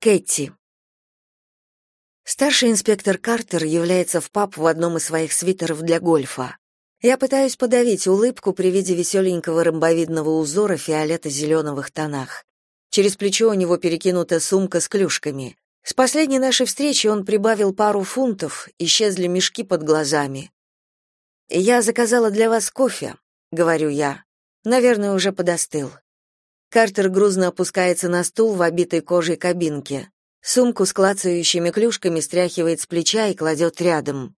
Кэти. Старший инспектор Картер является в паб в одном из своих свитеров для гольфа. Я пытаюсь подавить улыбку при виде веселенького ромбовидного узора фиолето-зеленовых тонах. Через плечо у него перекинута сумка с клюшками. С последней нашей встречи он прибавил пару фунтов, исчезли мешки под глазами. «Я заказала для вас кофе», — говорю я. «Наверное, уже подостыл». Картер грузно опускается на стул в обитой кожей кабинке. Сумку с клацающими клюшками стряхивает с плеча и кладет рядом.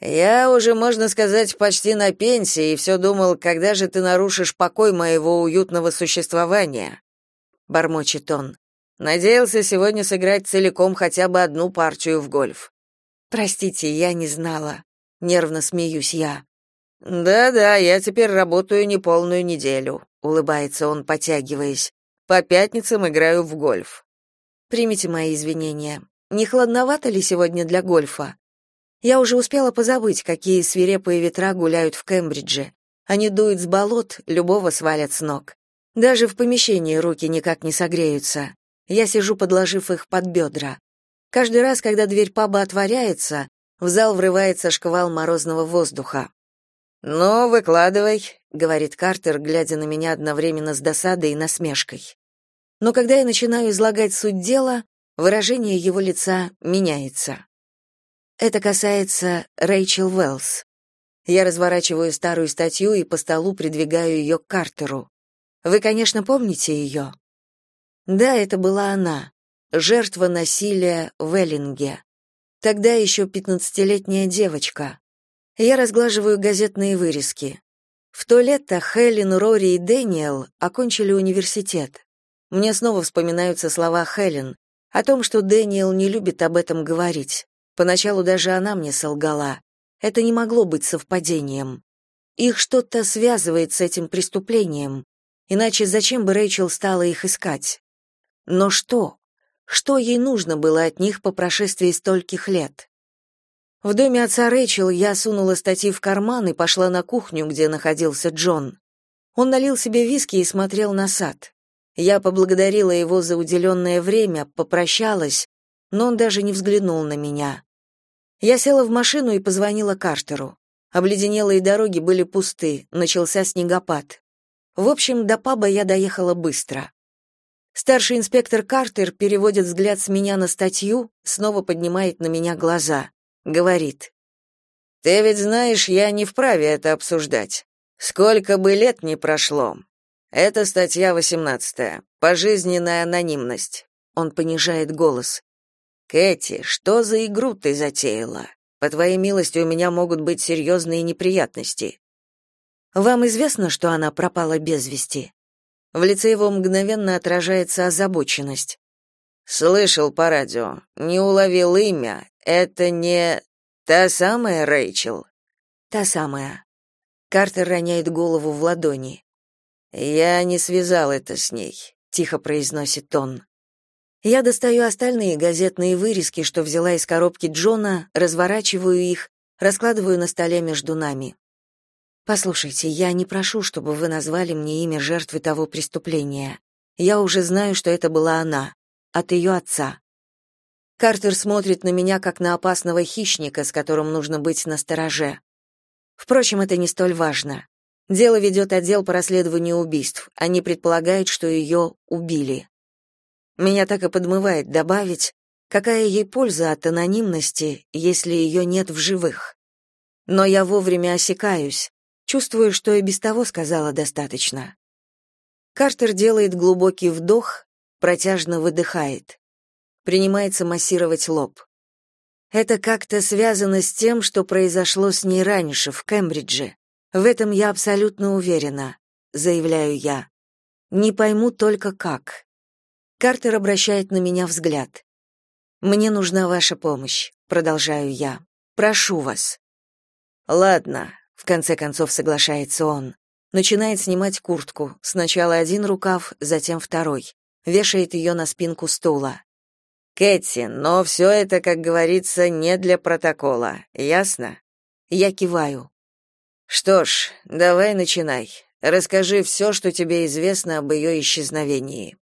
«Я уже, можно сказать, почти на пенсии и все думал, когда же ты нарушишь покой моего уютного существования?» Бормочет он. «Надеялся сегодня сыграть целиком хотя бы одну партию в гольф». «Простите, я не знала». Нервно смеюсь я. Да-да, я теперь работаю неполную неделю, улыбается он, потягиваясь. По пятницам играю в гольф. Примите мои извинения. Не хладновато ли сегодня для гольфа? Я уже успела позабыть, какие свирепые ветра гуляют в Кембридже. Они дуют с болот, любого свалят с ног. Даже в помещении руки никак не согреются. Я сижу, подложив их под бедра. Каждый раз, когда дверь паба отворяется, в зал врывается шквал морозного воздуха. «Ну, выкладывай», — говорит Картер, глядя на меня одновременно с досадой и насмешкой. Но когда я начинаю излагать суть дела, выражение его лица меняется. Это касается Рэйчел Уэллс. Я разворачиваю старую статью и по столу придвигаю ее к Картеру. Вы, конечно, помните ее?» Да, это была она, жертва насилия в Эллинге. Тогда еще пятнадцатилетняя девочка. Я разглаживаю газетные вырезки. В то лето Хелен, Рори и Дэниел окончили университет. Мне снова вспоминаются слова Хелен о том, что Дэниел не любит об этом говорить. Поначалу даже она мне солгала. Это не могло быть совпадением. Их что-то связывает с этим преступлением. Иначе зачем бы Рэйчел стала их искать? Но что? Что ей нужно было от них по прошествии стольких лет? В доме отца Рэйчел я сунула статьи в карман и пошла на кухню, где находился Джон. Он налил себе виски и смотрел на сад. Я поблагодарила его за уделенное время, попрощалась, но он даже не взглянул на меня. Я села в машину и позвонила Картеру. Обледенелые дороги были пусты, начался снегопад. В общем, до паба я доехала быстро. Старший инспектор Картер переводит взгляд с меня на статью, снова поднимает на меня глаза. Говорит. «Ты ведь знаешь, я не вправе это обсуждать. Сколько бы лет ни прошло. Это статья восемнадцатая. Пожизненная анонимность». Он понижает голос. «Кэти, что за игру ты затеяла? По твоей милости, у меня могут быть серьезные неприятности». «Вам известно, что она пропала без вести?» В лице его мгновенно отражается озабоченность. «Слышал по радио. Не уловил имя. Это не та самая Рэйчел. Та самая. Картер роняет голову в ладони. Я не связал это с ней, тихо произносит он. Я достаю остальные газетные вырезки, что взяла из коробки Джона, разворачиваю их, раскладываю на столе между нами. Послушайте, я не прошу, чтобы вы назвали мне имя жертвы того преступления. Я уже знаю, что это была она, от ее отца. Картер смотрит на меня как на опасного хищника, с которым нужно быть настороже. Впрочем, это не столь важно. Дело ведет отдел по расследованию убийств. Они предполагают, что ее убили. Меня так и подмывает добавить, какая ей польза от анонимности, если ее нет в живых. Но я вовремя осекаюсь, чувствую, что и без того сказала достаточно. Картер делает глубокий вдох, протяжно выдыхает принимается массировать лоб. Это как-то связано с тем, что произошло с ней раньше в Кембридже. В этом я абсолютно уверена, заявляю я. Не пойму только как. Картер обращает на меня взгляд. Мне нужна ваша помощь, продолжаю я. Прошу вас. Ладно, в конце концов соглашается он. Начинает снимать куртку, сначала один рукав, затем второй. Вешает ее на спинку стула. Кэти, но все это, как говорится, не для протокола. Ясно? Я киваю. Что ж, давай начинай. Расскажи все, что тебе известно об ее исчезновении.